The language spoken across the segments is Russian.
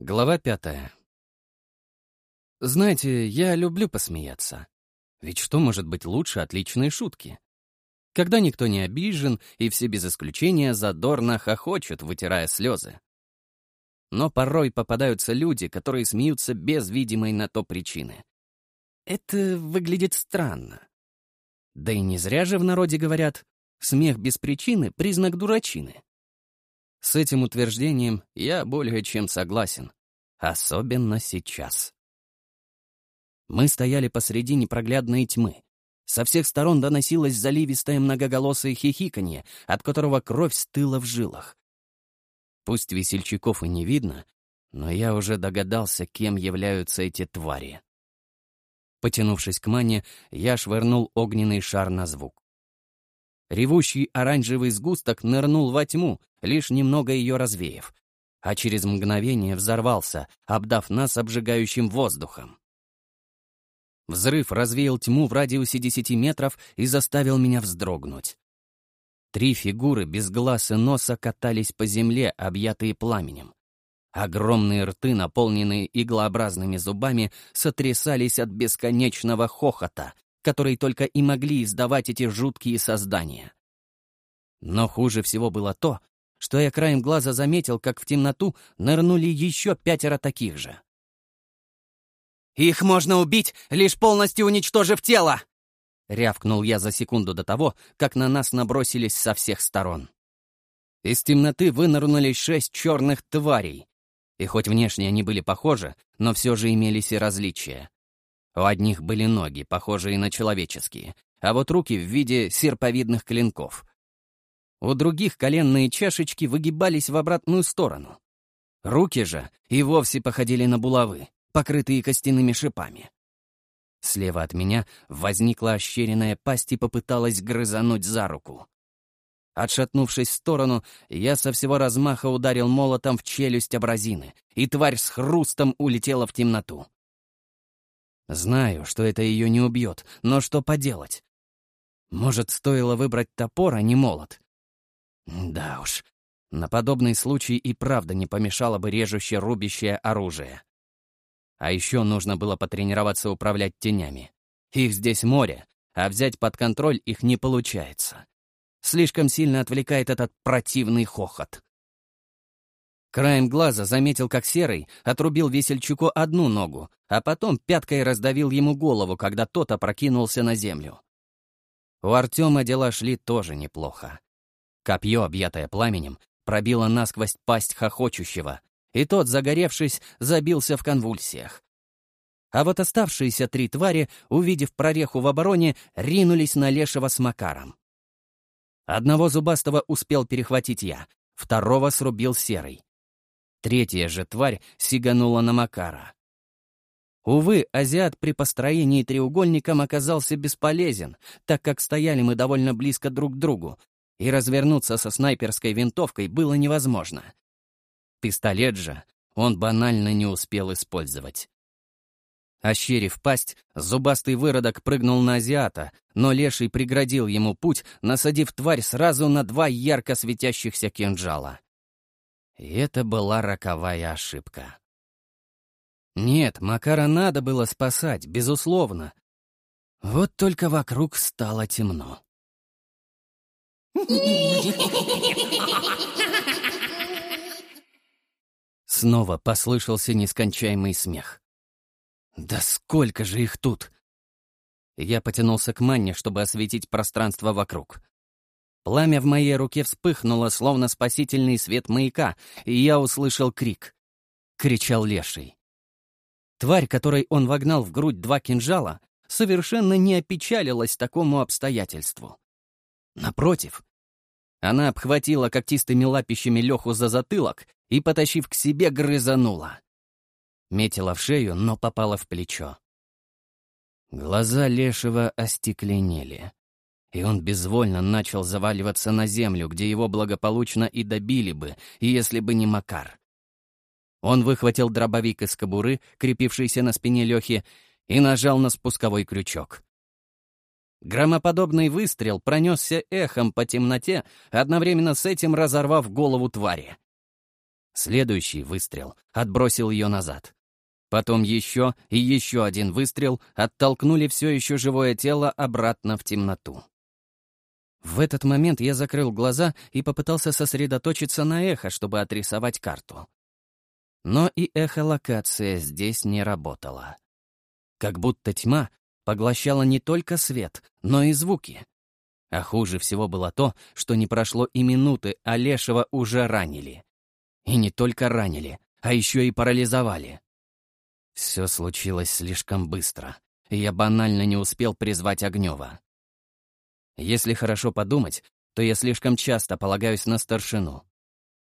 Глава пятая. Знаете, я люблю посмеяться. Ведь что может быть лучше отличной шутки? Когда никто не обижен, и все без исключения задорно хохочут, вытирая слезы. Но порой попадаются люди, которые смеются без видимой на то причины. Это выглядит странно. Да и не зря же в народе говорят, смех без причины — признак дурачины. С этим утверждением я более чем согласен. Особенно сейчас. Мы стояли посреди непроглядной тьмы. Со всех сторон доносилось заливистое многоголосое хихиканье, от которого кровь стыла в жилах. Пусть весельчаков и не видно, но я уже догадался, кем являются эти твари. Потянувшись к мане, я швырнул огненный шар на звук. Ревущий оранжевый сгусток нырнул во тьму, лишь немного ее развеяв, а через мгновение взорвался, обдав нас обжигающим воздухом. Взрыв развеял тьму в радиусе десяти метров и заставил меня вздрогнуть. Три фигуры без глаз и носа катались по земле, объятые пламенем. Огромные рты, наполненные иглообразными зубами, сотрясались от бесконечного хохота, который только и могли издавать эти жуткие создания. Но хуже всего было то, что я краем глаза заметил, как в темноту нырнули еще пятеро таких же. «Их можно убить, лишь полностью уничтожив тело!» — рявкнул я за секунду до того, как на нас набросились со всех сторон. Из темноты вынырнули шесть черных тварей. И хоть внешне они были похожи, но все же имелись и различия. У одних были ноги, похожие на человеческие, а вот руки в виде серповидных клинков. У других коленные чашечки выгибались в обратную сторону. Руки же и вовсе походили на булавы, покрытые костяными шипами. Слева от меня возникла ощеренная пасть и попыталась грызануть за руку. Отшатнувшись в сторону, я со всего размаха ударил молотом в челюсть абразины, и тварь с хрустом улетела в темноту. Знаю, что это ее не убьет, но что поделать? Может, стоило выбрать топор, а не молот? Да уж, на подобный случай и правда не помешало бы режущее рубящее оружие. А еще нужно было потренироваться управлять тенями. Их здесь море, а взять под контроль их не получается. Слишком сильно отвлекает этот противный хохот. Краем глаза заметил, как Серый отрубил весельчаку одну ногу, а потом пяткой раздавил ему голову, когда тот опрокинулся на землю. У Артема дела шли тоже неплохо. Копье, объятое пламенем, пробило насквозь пасть хохочущего, и тот, загоревшись, забился в конвульсиях. А вот оставшиеся три твари, увидев прореху в обороне, ринулись на Лешего с Макаром. Одного зубастого успел перехватить я, второго срубил Серый. Третья же тварь сиганула на Макара. Увы, азиат при построении треугольником оказался бесполезен, так как стояли мы довольно близко друг к другу, и развернуться со снайперской винтовкой было невозможно. Пистолет же он банально не успел использовать. Ощерив пасть, зубастый выродок прыгнул на азиата, но леший преградил ему путь, насадив тварь сразу на два ярко светящихся кинжала. И это была роковая ошибка. Нет, Макара надо было спасать, безусловно. Вот только вокруг стало темно. Снова послышался нескончаемый смех. «Да сколько же их тут!» Я потянулся к манне, чтобы осветить пространство вокруг. Пламя в моей руке вспыхнуло, словно спасительный свет маяка, и я услышал крик. Кричал леший. Тварь, которой он вогнал в грудь два кинжала, совершенно не опечалилась такому обстоятельству. Напротив, она обхватила когтистыми лапищами Леху за затылок и, потащив к себе, грызанула. Метила в шею, но попала в плечо. Глаза Лешего остекленели и он безвольно начал заваливаться на землю, где его благополучно и добили бы, если бы не Макар. Он выхватил дробовик из кобуры, крепившийся на спине Лехи, и нажал на спусковой крючок. Громоподобный выстрел пронесся эхом по темноте, одновременно с этим разорвав голову твари. Следующий выстрел отбросил ее назад. Потом еще и еще один выстрел оттолкнули все еще живое тело обратно в темноту. В этот момент я закрыл глаза и попытался сосредоточиться на эхо, чтобы отрисовать карту. Но и эхолокация здесь не работала. Как будто тьма поглощала не только свет, но и звуки. А хуже всего было то, что не прошло и минуты, а Лешего уже ранили. И не только ранили, а еще и парализовали. Все случилось слишком быстро, и я банально не успел призвать Огнева. Если хорошо подумать, то я слишком часто полагаюсь на старшину.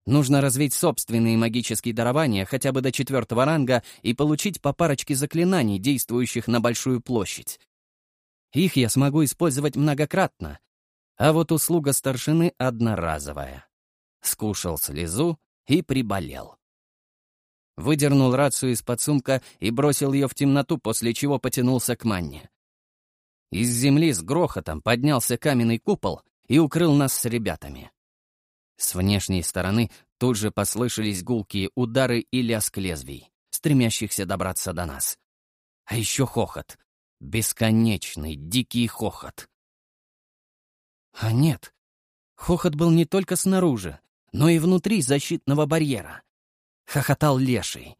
Нужно развить собственные магические дарования хотя бы до четвертого ранга и получить по парочке заклинаний, действующих на большую площадь. Их я смогу использовать многократно. А вот услуга старшины одноразовая. Скушал слезу и приболел. Выдернул рацию из-под сумка и бросил ее в темноту, после чего потянулся к манне. Из земли с грохотом поднялся каменный купол и укрыл нас с ребятами. С внешней стороны тут же послышались гулкие удары и лязг лезвий, стремящихся добраться до нас. А еще хохот. Бесконечный, дикий хохот. А нет, хохот был не только снаружи, но и внутри защитного барьера. Хохотал леший.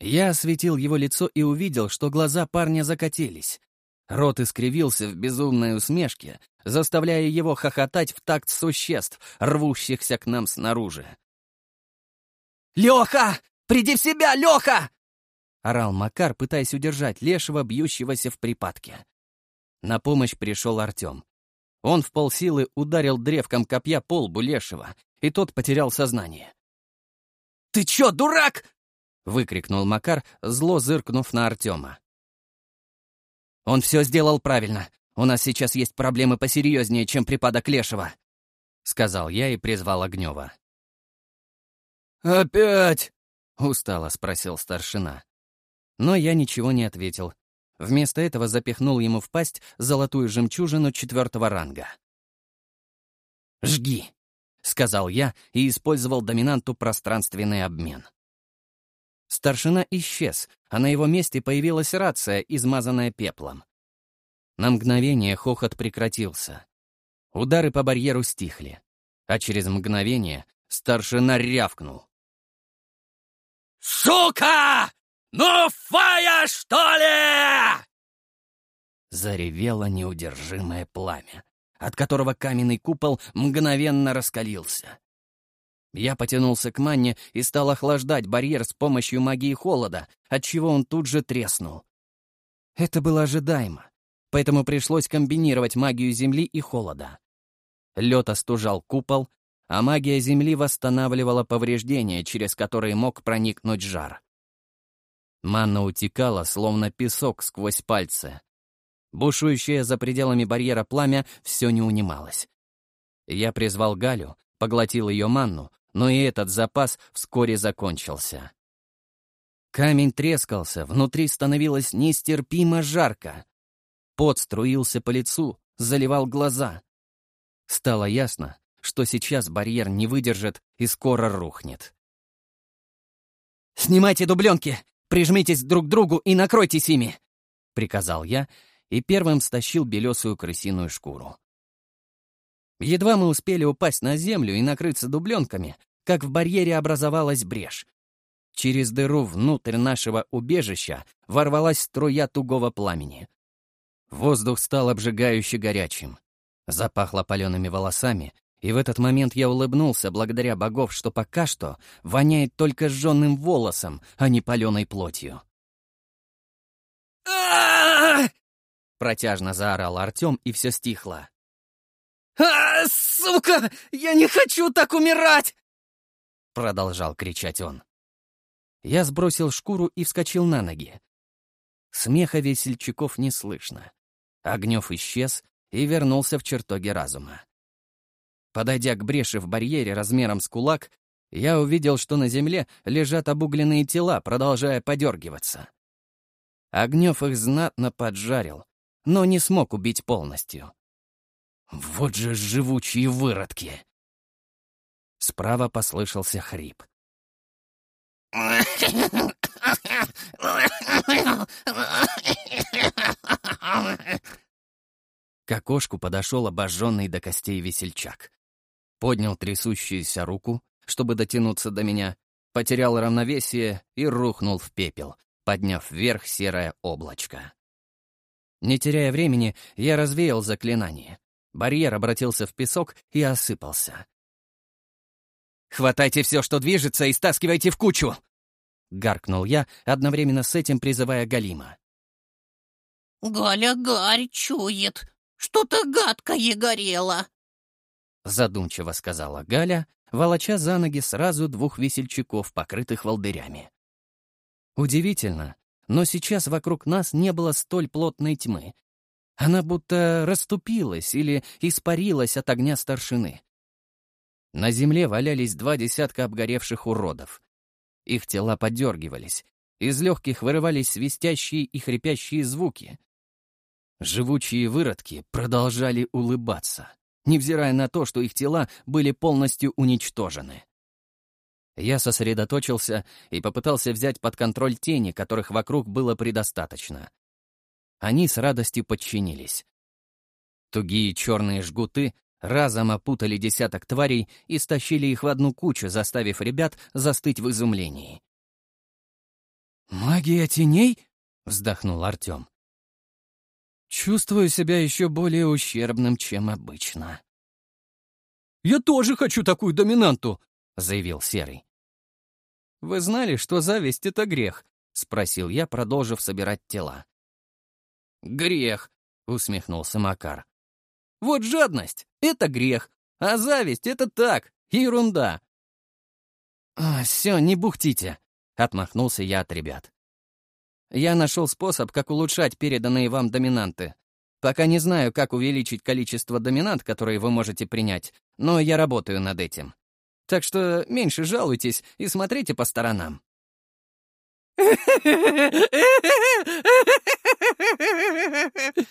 Я осветил его лицо и увидел, что глаза парня закатились. Рот искривился в безумной усмешке, заставляя его хохотать в такт существ, рвущихся к нам снаружи. «Леха! Приди в себя, Леха!» — орал Макар, пытаясь удержать Лешего, бьющегося в припадке. На помощь пришел Артем. Он в полсилы ударил древком копья по лбу Лешего, и тот потерял сознание. «Ты чё, дурак?» — выкрикнул Макар, зло зыркнув на Артема. «Он все сделал правильно. У нас сейчас есть проблемы посерьезнее, чем припадок Лешего», — сказал я и призвал Огнева. «Опять?» — устало спросил старшина. Но я ничего не ответил. Вместо этого запихнул ему в пасть золотую жемчужину четвертого ранга. «Жги!» — сказал я и использовал доминанту пространственный обмен. Старшина исчез, а на его месте появилась рация, измазанная пеплом. На мгновение хохот прекратился. Удары по барьеру стихли, а через мгновение старшина рявкнул. «Сука! Ну, фая, что ли?» Заревело неудержимое пламя, от которого каменный купол мгновенно раскалился. Я потянулся к манне и стал охлаждать барьер с помощью магии холода, отчего он тут же треснул. Это было ожидаемо, поэтому пришлось комбинировать магию земли и холода. Лед остужал купол, а магия земли восстанавливала повреждения, через которые мог проникнуть жар. Манна утекала, словно песок сквозь пальцы. Бушующее за пределами барьера пламя все не унималось. Я призвал Галю, поглотил ее манну, но и этот запас вскоре закончился. Камень трескался, внутри становилось нестерпимо жарко. Пот струился по лицу, заливал глаза. Стало ясно, что сейчас барьер не выдержит и скоро рухнет. «Снимайте дубленки! Прижмитесь друг к другу и накройтесь ими!» — приказал я и первым стащил белесую крысиную шкуру. Едва мы успели упасть на землю и накрыться дубленками, как в барьере образовалась брешь. Через дыру внутрь нашего убежища ворвалась струя тугого пламени. Воздух стал обжигающе горячим. Запахло палеными волосами, и в этот момент я улыбнулся благодаря богов, что пока что воняет только сжённым волосом, а не паленой плотью. Протяжно заорал Артем, и все стихло. «А, сука! Я не хочу так умирать!» Продолжал кричать он. Я сбросил шкуру и вскочил на ноги. Смеха весельчаков не слышно. Огнев исчез и вернулся в чертоги разума. Подойдя к бреши в барьере размером с кулак, я увидел, что на земле лежат обугленные тела, продолжая подергиваться. Огнев их знатно поджарил, но не смог убить полностью. Вот же живучие выродки! Справа послышался хрип. К окошку подошел обожженный до костей весельчак. Поднял трясущуюся руку, чтобы дотянуться до меня, потерял равновесие и рухнул в пепел, подняв вверх серое облачко. Не теряя времени, я развеял заклинание. Барьер обратился в песок и осыпался. «Хватайте все, что движется, и стаскивайте в кучу!» — гаркнул я, одновременно с этим призывая Галима. «Галя гарь чует. Что-то гадкое горело!» Задумчиво сказала Галя, волоча за ноги сразу двух весельчаков, покрытых волдырями. Удивительно, но сейчас вокруг нас не было столь плотной тьмы. Она будто расступилась или испарилась от огня старшины. На земле валялись два десятка обгоревших уродов. Их тела подергивались, из легких вырывались свистящие и хрипящие звуки. Живучие выродки продолжали улыбаться, невзирая на то, что их тела были полностью уничтожены. Я сосредоточился и попытался взять под контроль тени, которых вокруг было предостаточно. Они с радостью подчинились. Тугие черные жгуты разом опутали десяток тварей и стащили их в одну кучу, заставив ребят застыть в изумлении. «Магия теней?» — вздохнул Артем. «Чувствую себя еще более ущербным, чем обычно». «Я тоже хочу такую доминанту!» — заявил Серый. «Вы знали, что зависть — это грех?» — спросил я, продолжив собирать тела. «Грех», — усмехнулся Макар. «Вот жадность — это грех, а зависть — это так, ерунда». «А, «Все, не бухтите», — отмахнулся я от ребят. «Я нашел способ, как улучшать переданные вам доминанты. Пока не знаю, как увеличить количество доминант, которые вы можете принять, но я работаю над этим. Так что меньше жалуйтесь и смотрите по сторонам.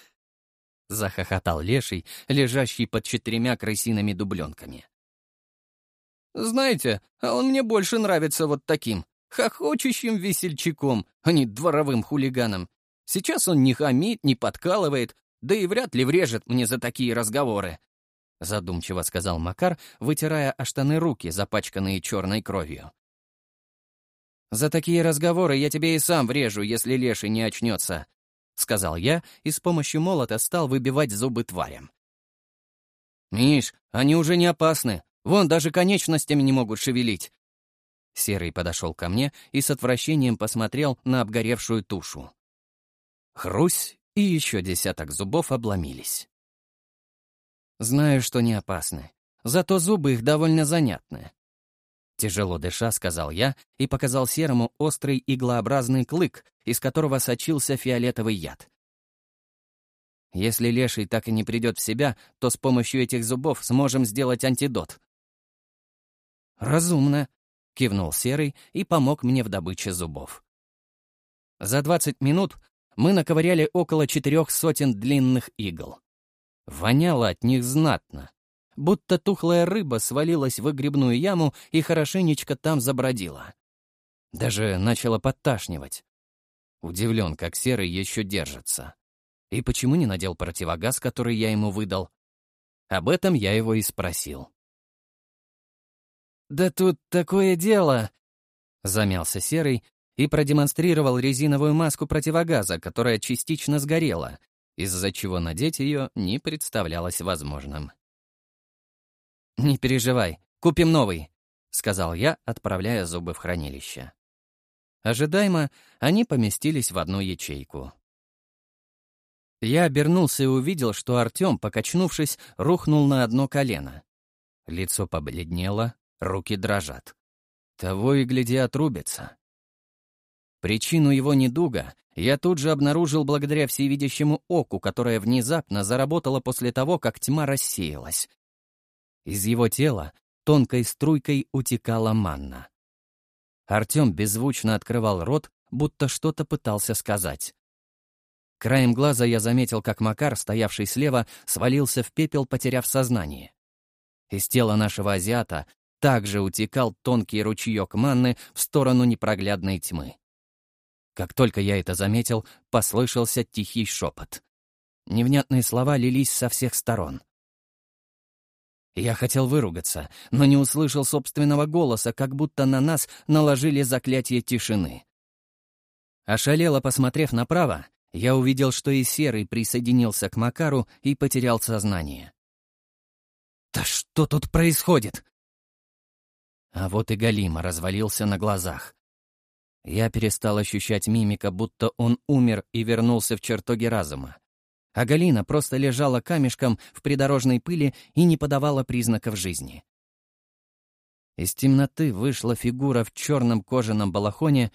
Захохотал леший, лежащий под четырьмя крысиными дубленками. «Знаете, а он мне больше нравится вот таким, хохочущим весельчаком, а не дворовым хулиганом. Сейчас он не хамит, не подкалывает, да и вряд ли врежет мне за такие разговоры задумчиво сказал Макар, вытирая о штаны руки, запачканные черной кровью. «За такие разговоры я тебе и сам врежу, если леший не очнется», — сказал я и с помощью молота стал выбивать зубы тварям. «Миш, они уже не опасны. Вон даже конечностями не могут шевелить». Серый подошел ко мне и с отвращением посмотрел на обгоревшую тушу. Хрусь, и еще десяток зубов обломились. Знаю, что не опасны. Зато зубы их довольно занятны. Тяжело дыша, сказал я и показал серому острый иглообразный клык, из которого сочился фиолетовый яд. Если леший так и не придет в себя, то с помощью этих зубов сможем сделать антидот. «Разумно», — кивнул Серый и помог мне в добыче зубов. За 20 минут мы наковыряли около четырех сотен длинных игл. Воняло от них знатно, будто тухлая рыба свалилась в выгребную яму и хорошенечко там забродила. Даже начало подташнивать. Удивлен, как Серый еще держится. И почему не надел противогаз, который я ему выдал? Об этом я его и спросил. «Да тут такое дело!» — замялся Серый и продемонстрировал резиновую маску противогаза, которая частично сгорела, из-за чего надеть ее не представлялось возможным. «Не переживай, купим новый», — сказал я, отправляя зубы в хранилище. Ожидаемо они поместились в одну ячейку. Я обернулся и увидел, что Артем, покачнувшись, рухнул на одно колено. Лицо побледнело, руки дрожат. Того и гляди отрубится. Причину его недуга я тут же обнаружил благодаря всевидящему оку, которое внезапно заработало после того, как тьма рассеялась. Из его тела тонкой струйкой утекала манна. Артем беззвучно открывал рот, будто что-то пытался сказать, Краем глаза я заметил, как Макар, стоявший слева, свалился в пепел, потеряв сознание. Из тела нашего азиата также утекал тонкий ручеек манны в сторону непроглядной тьмы. Как только я это заметил, послышался тихий шепот. Невнятные слова лились со всех сторон. Я хотел выругаться, но не услышал собственного голоса, как будто на нас наложили заклятие тишины. Ошалело посмотрев направо, я увидел, что и Серый присоединился к Макару и потерял сознание. «Да что тут происходит?» А вот и Галима развалился на глазах. Я перестал ощущать мимика, будто он умер и вернулся в чертоги разума. А Галина просто лежала камешком в придорожной пыли и не подавала признаков жизни. Из темноты вышла фигура в черном кожаном балахоне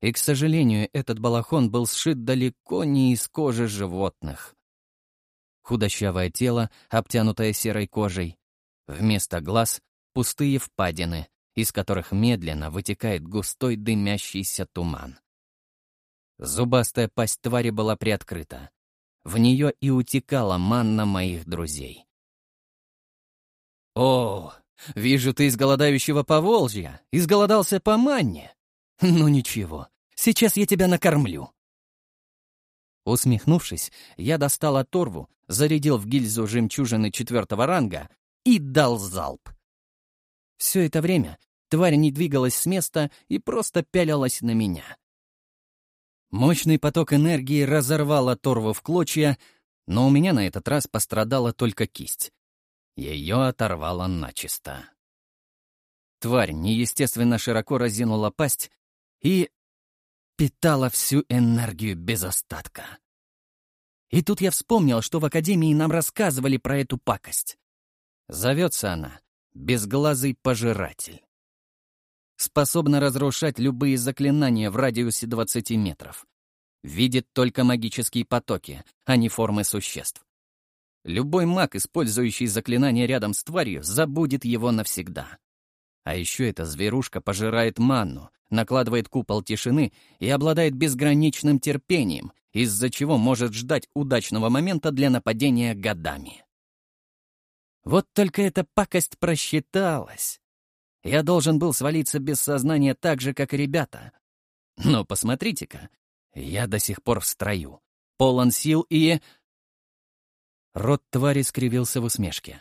и, к сожалению, этот балахон был сшит далеко не из кожи животных. Худощавое тело, обтянутое серой кожей. Вместо глаз — пустые впадины, из которых медленно вытекает густой дымящийся туман. Зубастая пасть твари была приоткрыта. В нее и утекала манна моих друзей. «О, вижу, ты из голодающего Поволжья, изголодался по манне!» «Ну ничего, сейчас я тебя накормлю». Усмехнувшись, я достал оторву, зарядил в гильзу жемчужины четвертого ранга и дал залп. Все это время тварь не двигалась с места и просто пялилась на меня. Мощный поток энергии разорвал оторву в клочья, но у меня на этот раз пострадала только кисть. Ее оторвало начисто. Тварь неестественно широко разинула пасть и питала всю энергию без остатка. И тут я вспомнил, что в Академии нам рассказывали про эту пакость. Зовется она «Безглазый пожиратель». Способна разрушать любые заклинания в радиусе 20 метров. Видит только магические потоки, а не формы существ. Любой маг, использующий заклинание рядом с тварью, забудет его навсегда. А еще эта зверушка пожирает манну, накладывает купол тишины и обладает безграничным терпением, из-за чего может ждать удачного момента для нападения годами. Вот только эта пакость просчиталась. Я должен был свалиться без сознания так же, как и ребята. Но посмотрите-ка, я до сих пор в строю, полон сил и... Рот твари скривился в усмешке.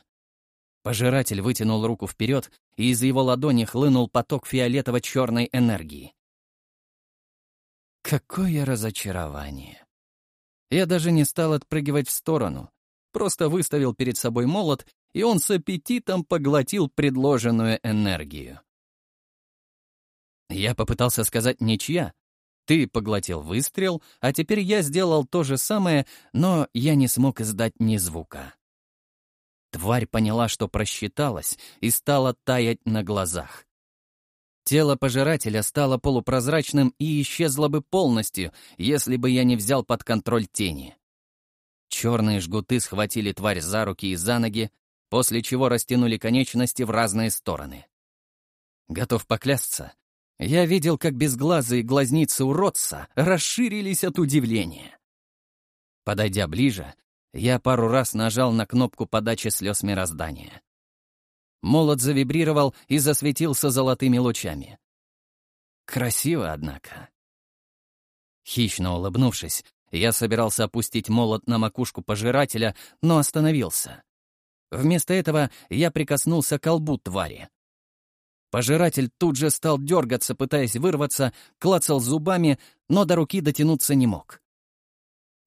Пожиратель вытянул руку вперед, и из его ладони хлынул поток фиолетово-черной энергии. Какое разочарование! Я даже не стал отпрыгивать в сторону, просто выставил перед собой молот, и он с аппетитом поглотил предложенную энергию. Я попытался сказать «ничья». Ты поглотил выстрел, а теперь я сделал то же самое, но я не смог издать ни звука. Тварь поняла, что просчиталась, и стала таять на глазах. Тело пожирателя стало полупрозрачным и исчезло бы полностью, если бы я не взял под контроль тени. Черные жгуты схватили тварь за руки и за ноги, после чего растянули конечности в разные стороны. Готов поклясться, я видел, как безглазые глазницы уродца расширились от удивления. Подойдя ближе, я пару раз нажал на кнопку подачи слез мироздания. Молот завибрировал и засветился золотыми лучами. Красиво, однако. Хищно улыбнувшись, я собирался опустить молот на макушку пожирателя, но остановился. Вместо этого я прикоснулся к колбу твари. Пожиратель тут же стал дергаться, пытаясь вырваться, клацал зубами, но до руки дотянуться не мог.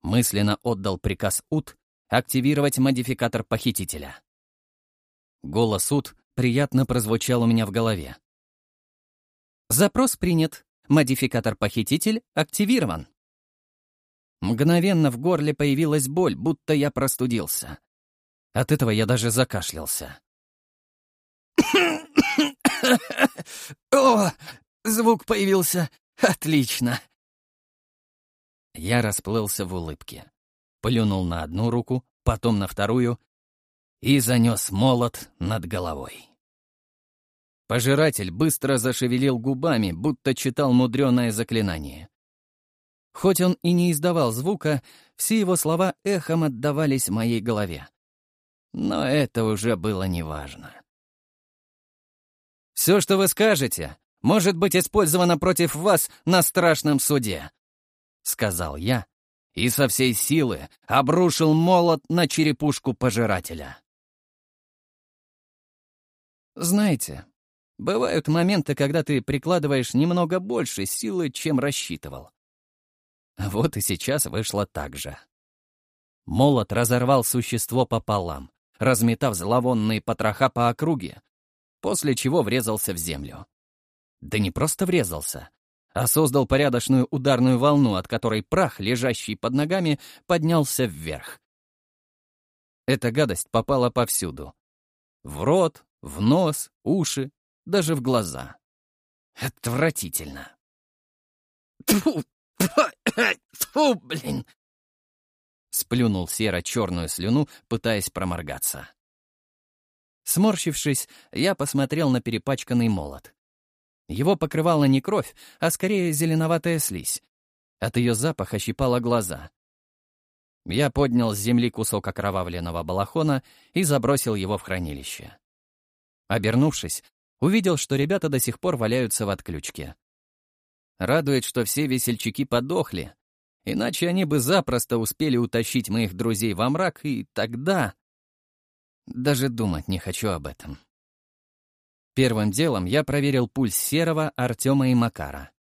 Мысленно отдал приказ Ут активировать модификатор похитителя. Голос Ут приятно прозвучал у меня в голове. Запрос принят. Модификатор похититель активирован. Мгновенно в горле появилась боль, будто я простудился. От этого я даже закашлялся. «О, звук появился! Отлично!» Я расплылся в улыбке. Плюнул на одну руку, потом на вторую и занес молот над головой. Пожиратель быстро зашевелил губами, будто читал мудреное заклинание. Хоть он и не издавал звука, все его слова эхом отдавались моей голове. Но это уже было неважно. «Все, что вы скажете, может быть использовано против вас на страшном суде», — сказал я и со всей силы обрушил молот на черепушку пожирателя. Знаете, бывают моменты, когда ты прикладываешь немного больше силы, чем рассчитывал. Вот и сейчас вышло так же. Молот разорвал существо пополам, разметав зловонные потроха по округе, после чего врезался в землю. Да не просто врезался, а создал порядочную ударную волну, от которой прах, лежащий под ногами, поднялся вверх. Эта гадость попала повсюду. В рот, в нос, уши, даже в глаза. Отвратительно. Тьфу, Фу, блин!» Сплюнул серо-черную слюну, пытаясь проморгаться. Сморщившись, я посмотрел на перепачканный молот. Его покрывала не кровь, а скорее зеленоватая слизь. От ее запаха щипало глаза. Я поднял с земли кусок окровавленного балахона и забросил его в хранилище. Обернувшись, увидел, что ребята до сих пор валяются в отключке. Радует, что все весельчаки подохли, иначе они бы запросто успели утащить моих друзей во мрак, и тогда... Даже думать не хочу об этом. Первым делом я проверил пульс Серого, Артема и Макара.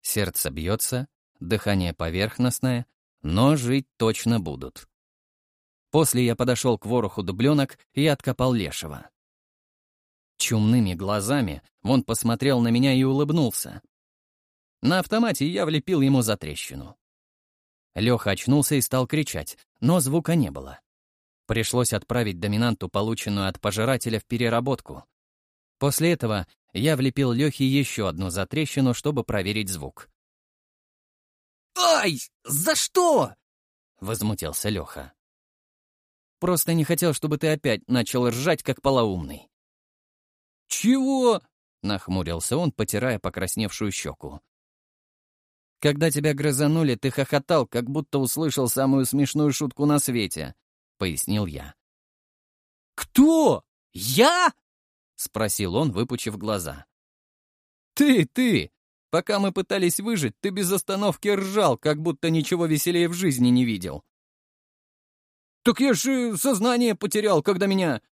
Сердце бьется, дыхание поверхностное, но жить точно будут. После я подошел к вороху дубленок и откопал лешего. Чумными глазами он посмотрел на меня и улыбнулся. На автомате я влепил ему за трещину. Леха очнулся и стал кричать, но звука не было. Пришлось отправить доминанту, полученную от пожирателя, в переработку. После этого я влепил Лехе еще одну затрещину, чтобы проверить звук. «Ай! За что?» — возмутился Леха. «Просто не хотел, чтобы ты опять начал ржать, как полоумный». «Чего?» — нахмурился он, потирая покрасневшую щеку. Когда тебя грызанули, ты хохотал, как будто услышал самую смешную шутку на свете», — пояснил я. «Кто? Я?» — спросил он, выпучив глаза. «Ты, ты! Пока мы пытались выжить, ты без остановки ржал, как будто ничего веселее в жизни не видел». «Так я же сознание потерял, когда меня...»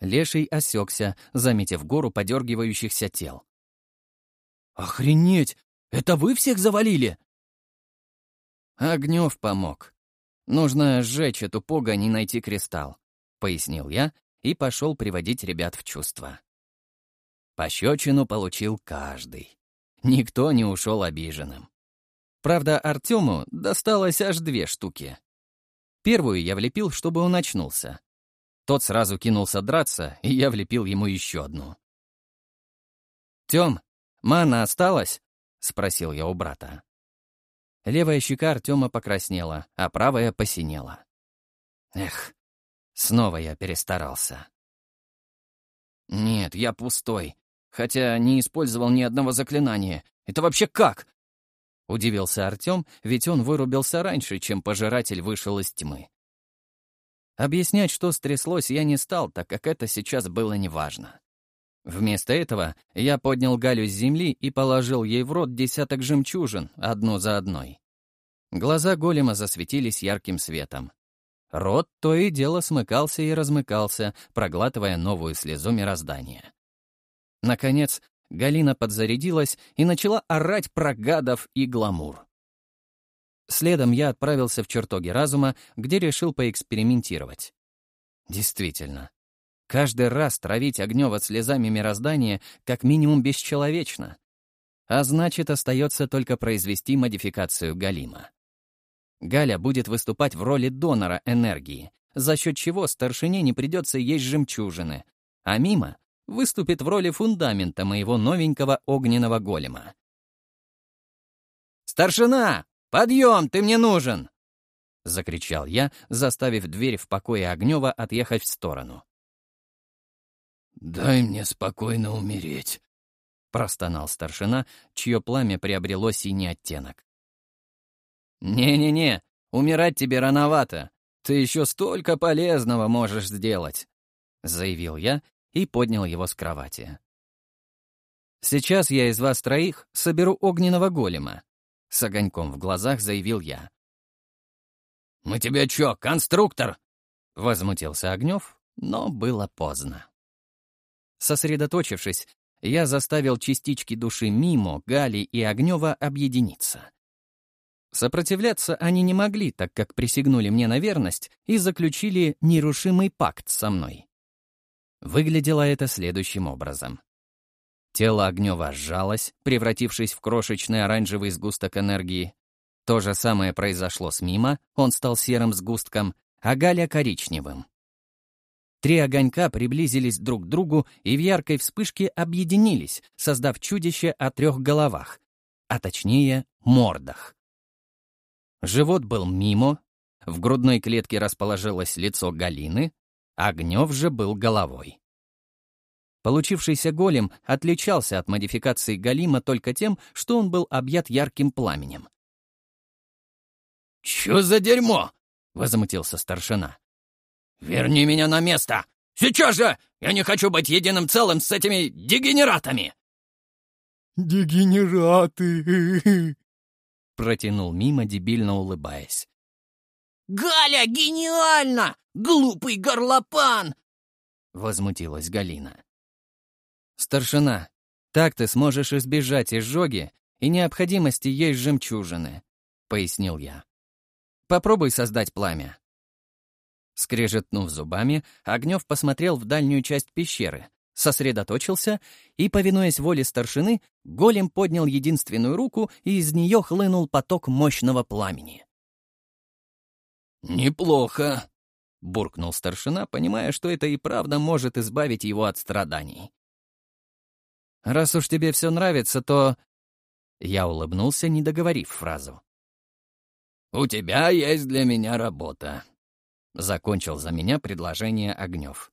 Леший осекся, заметив гору подергивающихся тел. «Охренеть! Это вы всех завалили?» «Огнев помог. Нужно сжечь эту погонь и найти кристалл», — пояснил я и пошел приводить ребят в чувство. Пощечину получил каждый. Никто не ушел обиженным. Правда, Артему досталось аж две штуки. Первую я влепил, чтобы он очнулся. Тот сразу кинулся драться, и я влепил ему еще одну. «Тем, мана осталась?» — спросил я у брата. Левая щека Артема покраснела, а правая посинела. Эх, снова я перестарался. Нет, я пустой, хотя не использовал ни одного заклинания. Это вообще как? Удивился Артем, ведь он вырубился раньше, чем пожиратель вышел из тьмы. Объяснять, что стряслось, я не стал, так как это сейчас было неважно. Вместо этого я поднял Галю с земли и положил ей в рот десяток жемчужин, одну за одной. Глаза голема засветились ярким светом. Рот то и дело смыкался и размыкался, проглатывая новую слезу мироздания. Наконец, Галина подзарядилась и начала орать про гадов и гламур. Следом я отправился в чертоги разума, где решил поэкспериментировать. Действительно, Каждый раз травить Огнева слезами мироздания как минимум бесчеловечно. А значит, остается только произвести модификацию Галима. Галя будет выступать в роли донора энергии, за счет чего старшине не придется есть жемчужины, а Мима выступит в роли фундамента моего новенького огненного голема. «Старшина! Подъем, ты мне нужен!» — закричал я, заставив дверь в покое Огнева отъехать в сторону. «Дай мне спокойно умереть», — простонал старшина, чье пламя приобрело синий оттенок. «Не-не-не, умирать тебе рановато. Ты еще столько полезного можешь сделать», — заявил я и поднял его с кровати. «Сейчас я из вас троих соберу огненного голема», — с огоньком в глазах заявил я. «Мы тебя чё, конструктор?» — возмутился Огнев, но было поздно. Сосредоточившись, я заставил частички души Мимо, Гали и Огнева объединиться. Сопротивляться они не могли, так как присягнули мне на верность и заключили нерушимый пакт со мной. Выглядело это следующим образом. Тело Огнева сжалось, превратившись в крошечный оранжевый сгусток энергии. То же самое произошло с Мимо, он стал серым сгустком, а Галя — коричневым. Три огонька приблизились друг к другу и в яркой вспышке объединились, создав чудище о трех головах, а точнее мордах. Живот был мимо, в грудной клетке расположилось лицо Галины, а же был головой. Получившийся голем отличался от модификации Галима только тем, что он был объят ярким пламенем. «Чё за дерьмо?» — возмутился старшина. «Верни меня на место! Сейчас же! Я не хочу быть единым целым с этими дегенератами!» «Дегенераты!» Протянул мимо, дебильно улыбаясь. «Галя, гениально! Глупый горлопан!» Возмутилась Галина. «Старшина, так ты сможешь избежать изжоги и необходимости есть жемчужины», — пояснил я. «Попробуй создать пламя. Скрежетнув зубами, Огнев посмотрел в дальнюю часть пещеры, сосредоточился и, повинуясь воле старшины, голем поднял единственную руку, и из нее хлынул поток мощного пламени. «Неплохо», — буркнул старшина, понимая, что это и правда может избавить его от страданий. «Раз уж тебе все нравится, то...» Я улыбнулся, не договорив фразу. «У тебя есть для меня работа», Закончил за меня предложение Огнев.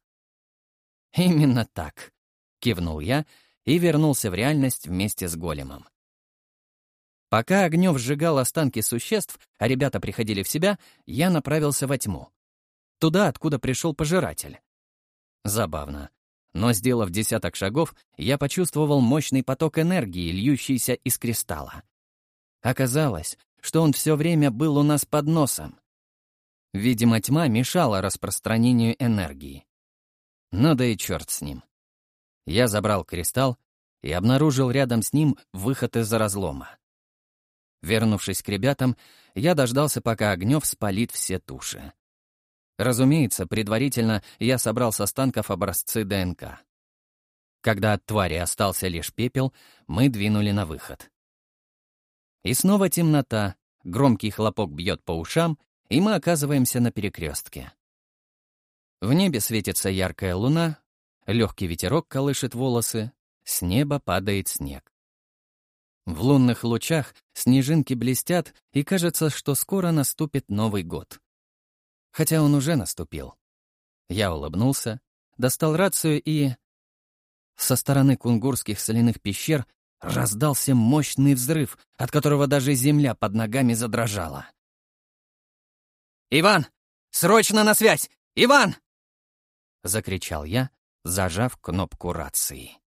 «Именно так», — кивнул я и вернулся в реальность вместе с големом. Пока Огнев сжигал останки существ, а ребята приходили в себя, я направился во тьму. Туда, откуда пришел пожиратель. Забавно. Но, сделав десяток шагов, я почувствовал мощный поток энергии, льющийся из кристалла. Оказалось, что он все время был у нас под носом. Видимо, тьма мешала распространению энергии. Ну да и черт с ним. Я забрал кристалл и обнаружил рядом с ним выход из разлома. Вернувшись к ребятам, я дождался, пока Огнев спалит все туши. Разумеется, предварительно я собрал с останков образцы ДНК. Когда от твари остался лишь пепел, мы двинули на выход. И снова темнота, громкий хлопок бьет по ушам, и мы оказываемся на перекрестке. В небе светится яркая луна, легкий ветерок колышет волосы, с неба падает снег. В лунных лучах снежинки блестят, и кажется, что скоро наступит Новый год. Хотя он уже наступил. Я улыбнулся, достал рацию и... Со стороны кунгурских соляных пещер раздался мощный взрыв, от которого даже земля под ногами задрожала. «Иван! Срочно на связь! Иван!» — закричал я, зажав кнопку рации.